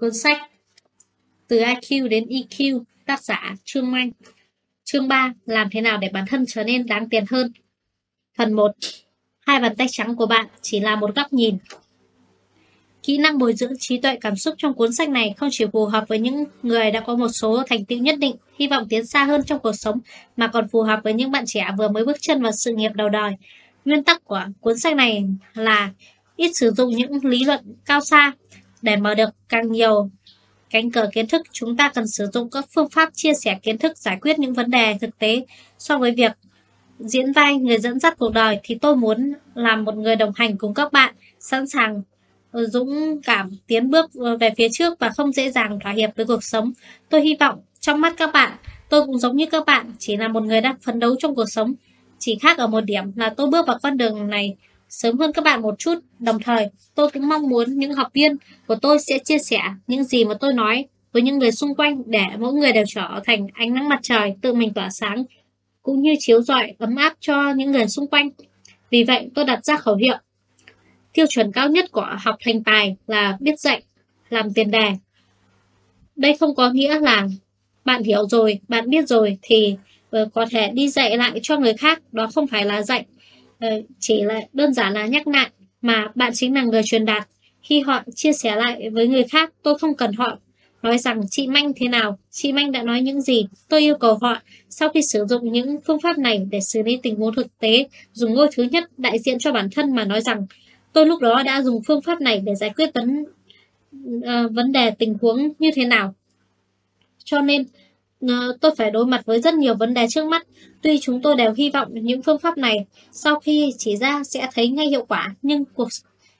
Cuốn sách Từ IQ đến EQ, tác giả Trương Manh. Chương 3. Làm thế nào để bản thân trở nên đáng tiền hơn? Phần 1. Hai bàn tay trắng của bạn chỉ là một góc nhìn. Kỹ năng bồi dưỡng trí tuệ cảm xúc trong cuốn sách này không chỉ phù hợp với những người đã có một số thành tựu nhất định, hy vọng tiến xa hơn trong cuộc sống, mà còn phù hợp với những bạn trẻ vừa mới bước chân vào sự nghiệp đầu đời. Nguyên tắc của cuốn sách này là ít sử dụng những lý luận cao xa để mở được càng nhiều cánh cửa kiến thức, chúng ta cần sử dụng các phương pháp chia sẻ kiến thức giải quyết những vấn đề thực tế so với việc diễn vai người dẫn dắt cuộc đời thì tôi muốn làm một người đồng hành cùng các bạn, sẵn sàng ờ, dũng cảm tiến bước ờ, về phía trước và không dễ dàng thỏa hiệp với cuộc sống. Tôi hy vọng trong mắt các bạn, tôi cũng giống như các bạn, chỉ là một người đang phấn đấu trong cuộc sống. Chỉ khác ở một điểm là tôi bước vào con đường này sớm hơn các bạn một chút. Đồng thời, tôi cũng mong muốn những học viên của tôi sẽ chia sẻ những gì mà tôi nói với những người xung quanh để mỗi người đều trở thành ánh nắng mặt trời tự mình tỏa sáng cũng như chiếu rọi ấm áp cho những người xung quanh. Vì vậy, tôi đặt ra khẩu hiệu. Tiêu chuẩn cao nhất của học thành tài là biết dạy, làm tiền đề. Đây không có nghĩa là bạn hiểu rồi, bạn biết rồi thì ờ, có thể đi dạy lại cho người khác, đó không phải là dạy Ờ, chỉ là đơn giản là nhắc lại mà bạn chính là người truyền đạt. Khi họ chia sẻ lại với người khác, tôi không cần họ nói rằng chị Manh thế nào, chị Manh đã nói những gì. Tôi yêu cầu họ, sau khi sử dụng những phương pháp này để xử lý tình huống thực tế, dùng ngôi thứ nhất đại diện cho bản thân mà nói rằng tôi lúc đó đã dùng phương pháp này để giải quyết vấn uh, vấn đề tình huống như thế nào. Cho nên, Ờ, tôi phải đối mặt với rất nhiều vấn đề trước mắt. Tuy chúng tôi đều hy vọng những phương pháp này sau khi chỉ ra sẽ thấy ngay hiệu quả, nhưng cuộc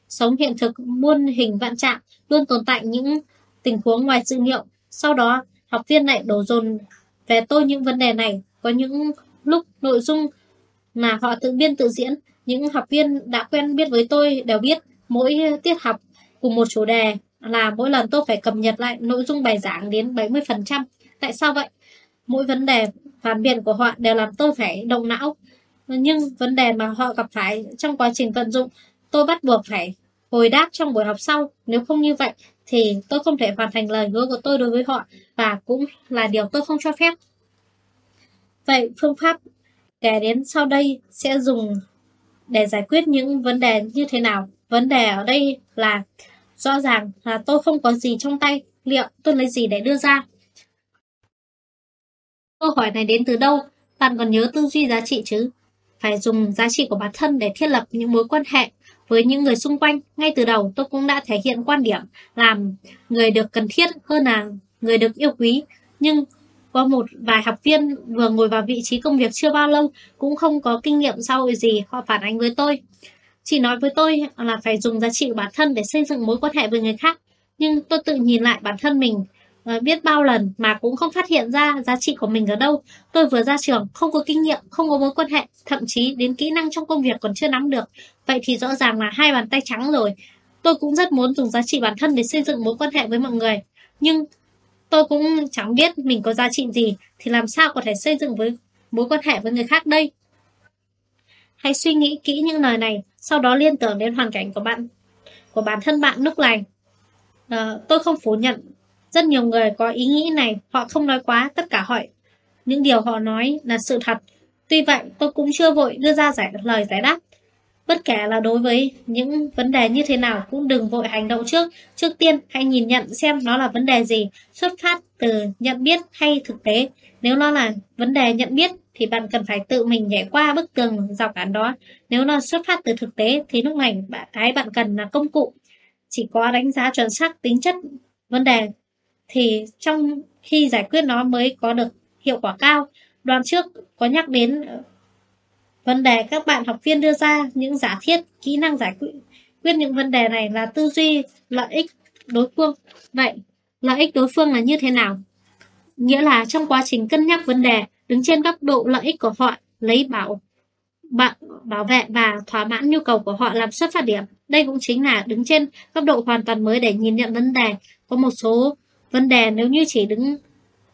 sống hiện thực muôn hình vạn trạng luôn tồn tại những tình huống ngoài dự liệu. Sau đó, học viên lại đổ dồn về tôi những vấn đề này. Có những lúc nội dung mà họ tự biên tự diễn, những học viên đã quen biết với tôi đều biết mỗi tiết học cùng một chủ đề là mỗi lần tôi phải cập nhật lại nội dung bài giảng đến 70%. Tại sao vậy? Mỗi vấn đề phản biện của họ đều làm tôi phải động não. Nhưng vấn đề mà họ gặp phải trong quá trình vận dụng, tôi bắt buộc phải hồi đáp trong buổi học sau. Nếu không như vậy, thì tôi không thể hoàn thành lời hứa của tôi đối với họ và cũng là điều tôi không cho phép. Vậy phương pháp kể đến sau đây sẽ dùng để giải quyết những vấn đề như thế nào? Vấn đề ở đây là rõ ràng là tôi không có gì trong tay, liệu tôi lấy gì để đưa ra? Câu hỏi này đến từ đâu? Bạn còn nhớ tư duy giá trị chứ? Phải dùng giá trị của bản thân để thiết lập những mối quan hệ với những người xung quanh. Ngay từ đầu, tôi cũng đã thể hiện quan điểm làm người được cần thiết hơn là người được yêu quý. Nhưng có một vài học viên vừa ngồi vào vị trí công việc chưa bao lâu cũng không có kinh nghiệm xã hội gì họ phản ánh với tôi. Chỉ nói với tôi là phải dùng giá trị của bản thân để xây dựng mối quan hệ với người khác. Nhưng tôi tự nhìn lại bản thân mình Ờ, biết bao lần mà cũng không phát hiện ra giá trị của mình ở đâu. Tôi vừa ra trường, không có kinh nghiệm, không có mối quan hệ, thậm chí đến kỹ năng trong công việc còn chưa nắm được. Vậy thì rõ ràng là hai bàn tay trắng rồi. Tôi cũng rất muốn dùng giá trị bản thân để xây dựng mối quan hệ với mọi người. Nhưng tôi cũng chẳng biết mình có giá trị gì thì làm sao có thể xây dựng với mối quan hệ với người khác đây. Hãy suy nghĩ kỹ những lời này, sau đó liên tưởng đến hoàn cảnh của bạn, của bản thân bạn lúc này. À, tôi không phủ nhận rất nhiều người có ý nghĩ này, họ không nói quá, tất cả hỏi những điều họ nói là sự thật. Tuy vậy, tôi cũng chưa vội đưa ra giải lời giải đáp. Bất kể là đối với những vấn đề như thế nào cũng đừng vội hành động trước. Trước tiên, hãy nhìn nhận xem nó là vấn đề gì, xuất phát từ nhận biết hay thực tế. Nếu nó là vấn đề nhận biết thì bạn cần phải tự mình nhảy qua bức tường dọc án đó. Nếu nó xuất phát từ thực tế thì lúc này cái bạn cần là công cụ. Chỉ có đánh giá chuẩn xác tính chất vấn đề thì trong khi giải quyết nó mới có được hiệu quả cao. Đoạn trước có nhắc đến ờ, vấn đề các bạn học viên đưa ra những giả thiết, kỹ năng giải quyết quyết những vấn đề này là tư duy lợi ích đối phương. Vậy, lợi ích đối phương là như thế nào? Nghĩa là trong quá trình cân nhắc vấn đề, đứng trên góc độ lợi ích của họ, lấy bảo bạn bảo vệ và thỏa mãn nhu cầu của họ làm xuất phát điểm. Đây cũng chính là đứng trên góc độ hoàn toàn mới để nhìn nhận vấn đề. Có một số Vấn đề nếu như chỉ đứng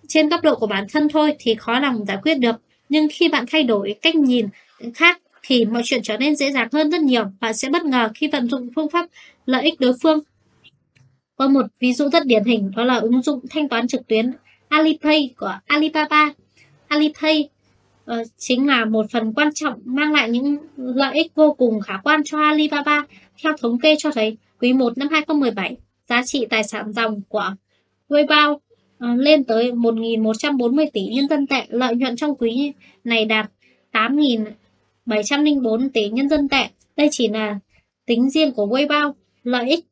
trên góc độ của bản thân thôi thì khó lòng giải quyết được. Nhưng khi bạn thay đổi cách nhìn khác thì mọi chuyện trở nên dễ dàng hơn rất nhiều. Bạn sẽ bất ngờ khi vận dụng phương pháp lợi ích đối phương. Có một ví dụ rất điển hình đó là ứng dụng thanh toán trực tuyến Alipay của Alibaba. Alipay uh, chính là một phần quan trọng mang lại những lợi ích vô cùng khả quan cho Alibaba. Theo thống kê cho thấy, quý 1 năm 2017, giá trị tài sản dòng của Weibo uh, ờ, lên tới 1.140 tỷ nhân dân tệ, lợi nhuận trong quý này đạt 8.704 tỷ nhân dân tệ. Đây chỉ là tính riêng của Weibo, lợi ích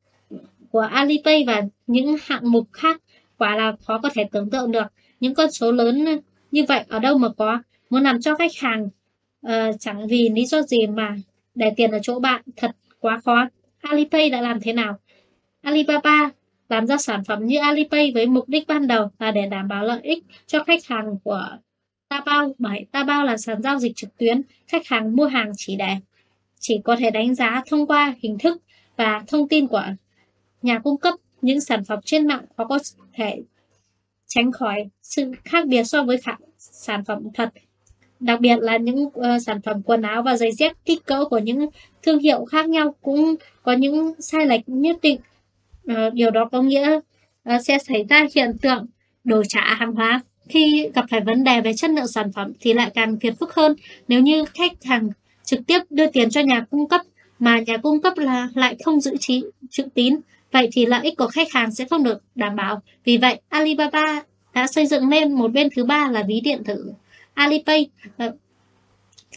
của Alipay và những hạng mục khác quả là khó có thể tưởng tượng được. Những con số lớn như vậy ở đâu mà có, muốn làm cho khách hàng uh, chẳng vì lý do gì mà để tiền ở chỗ bạn thật quá khó. Alipay đã làm thế nào? Alibaba làm ra sản phẩm như Alipay với mục đích ban đầu là để đảm bảo lợi ích cho khách hàng của Taobao. Bởi Taobao là sàn giao dịch trực tuyến, khách hàng mua hàng chỉ để chỉ có thể đánh giá thông qua hình thức và thông tin của nhà cung cấp. Những sản phẩm trên mạng khó có thể tránh khỏi sự khác biệt so với khả, sản phẩm thật. Đặc biệt là những uh, sản phẩm quần áo và giày dép kích cỡ của những thương hiệu khác nhau cũng có những sai lệch nhất định. Ờ, điều đó có nghĩa ờ, sẽ xảy ra hiện tượng đổi trả hàng hóa. Khi gặp phải vấn đề về chất lượng sản phẩm thì lại càng phiền phức hơn. Nếu như khách hàng trực tiếp đưa tiền cho nhà cung cấp mà nhà cung cấp là, lại không giữ trí, chữ tín, vậy thì lợi ích của khách hàng sẽ không được đảm bảo. Vì vậy, Alibaba đã xây dựng lên một bên thứ ba là ví điện tử. Alipay ờ,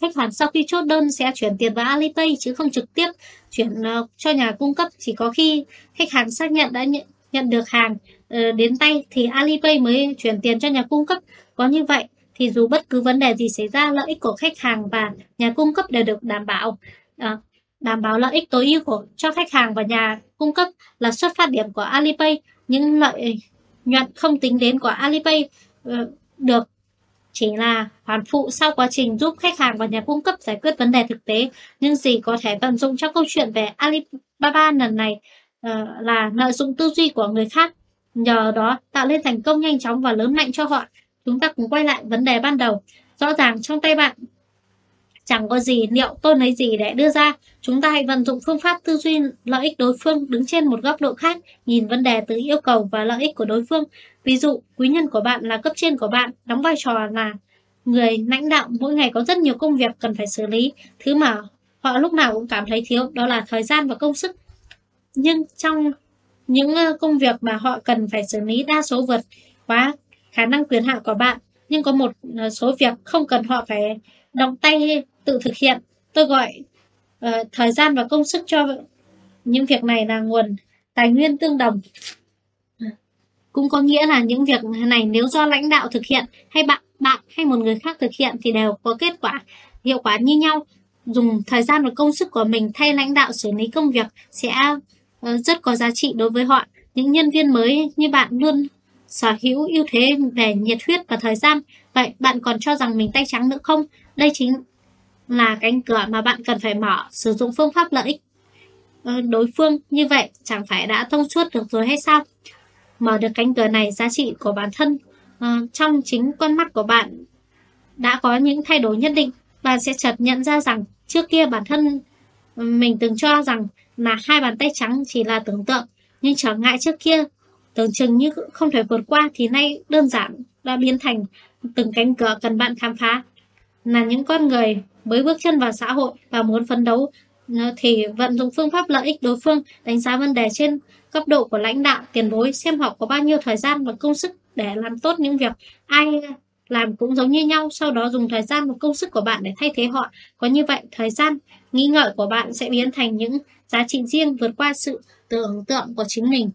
khách hàng sau khi chốt đơn sẽ chuyển tiền vào Alipay chứ không trực tiếp chuyển uh, cho nhà cung cấp. Chỉ có khi khách hàng xác nhận đã nhận, nhận được hàng uh, đến tay thì Alipay mới chuyển tiền cho nhà cung cấp. Có như vậy thì dù bất cứ vấn đề gì xảy ra lợi ích của khách hàng và nhà cung cấp đều được đảm bảo. Uh, đảm bảo lợi ích tối ưu của cho khách hàng và nhà cung cấp là xuất phát điểm của Alipay. Những lợi nhuận không tính đến của Alipay được chỉ là khoản phụ sau quá trình giúp khách hàng và nhà cung cấp giải quyết vấn đề thực tế. Nhưng gì có thể tận dụng trong câu chuyện về Alibaba lần này uh, là lợi dụng tư duy của người khác. Nhờ đó tạo lên thành công nhanh chóng và lớn mạnh cho họ. Chúng ta cùng quay lại vấn đề ban đầu. Rõ ràng trong tay bạn chẳng có gì liệu tôi lấy gì để đưa ra. Chúng ta hãy vận dụng phương pháp tư duy lợi ích đối phương đứng trên một góc độ khác, nhìn vấn đề từ yêu cầu và lợi ích của đối phương. Ví dụ, quý nhân của bạn là cấp trên của bạn, đóng vai trò là người lãnh đạo mỗi ngày có rất nhiều công việc cần phải xử lý. Thứ mà họ lúc nào cũng cảm thấy thiếu đó là thời gian và công sức. Nhưng trong những ờ, công việc mà họ cần phải xử lý đa số vượt quá khả năng quyền hạn của bạn nhưng có một ờ, số việc không cần họ phải động tay tự thực hiện. Tôi gọi uh, thời gian và công sức cho những việc này là nguồn tài nguyên tương đồng. Cũng có nghĩa là những việc này nếu do lãnh đạo thực hiện hay bạn bạn hay một người khác thực hiện thì đều có kết quả hiệu quả như nhau. Dùng thời gian và công sức của mình thay lãnh đạo xử lý công việc sẽ uh, rất có giá trị đối với họ. Những nhân viên mới như bạn luôn sở hữu ưu thế về nhiệt huyết và thời gian. Vậy bạn còn cho rằng mình tay trắng nữa không? Đây chính là cánh cửa mà bạn cần phải mở, sử dụng phương pháp lợi ích ờ, đối phương như vậy chẳng phải đã thông suốt được rồi hay sao? Mở được cánh cửa này, giá trị của bản thân uh, trong chính con mắt của bạn đã có những thay đổi nhất định. Bạn sẽ chợt nhận ra rằng trước kia bản thân ừ, mình từng cho rằng là hai bàn tay trắng chỉ là tưởng tượng, nhưng trở ngại trước kia tưởng chừng như không thể vượt qua thì nay đơn giản đã biến thành từng cánh cửa cần bạn khám phá là những con người mới bước chân vào xã hội và muốn phấn đấu ờ, thì vận dụng phương pháp lợi ích đối phương, đánh giá vấn đề trên cấp độ của lãnh đạo, tiền bối, xem họ có bao nhiêu thời gian và công sức để làm tốt những việc ai làm cũng giống như nhau, sau đó dùng thời gian và công sức của bạn để thay thế họ. Có như vậy, thời gian, nghĩ ngợi của bạn sẽ biến thành những giá trị riêng vượt qua sự tưởng tượng của chính mình.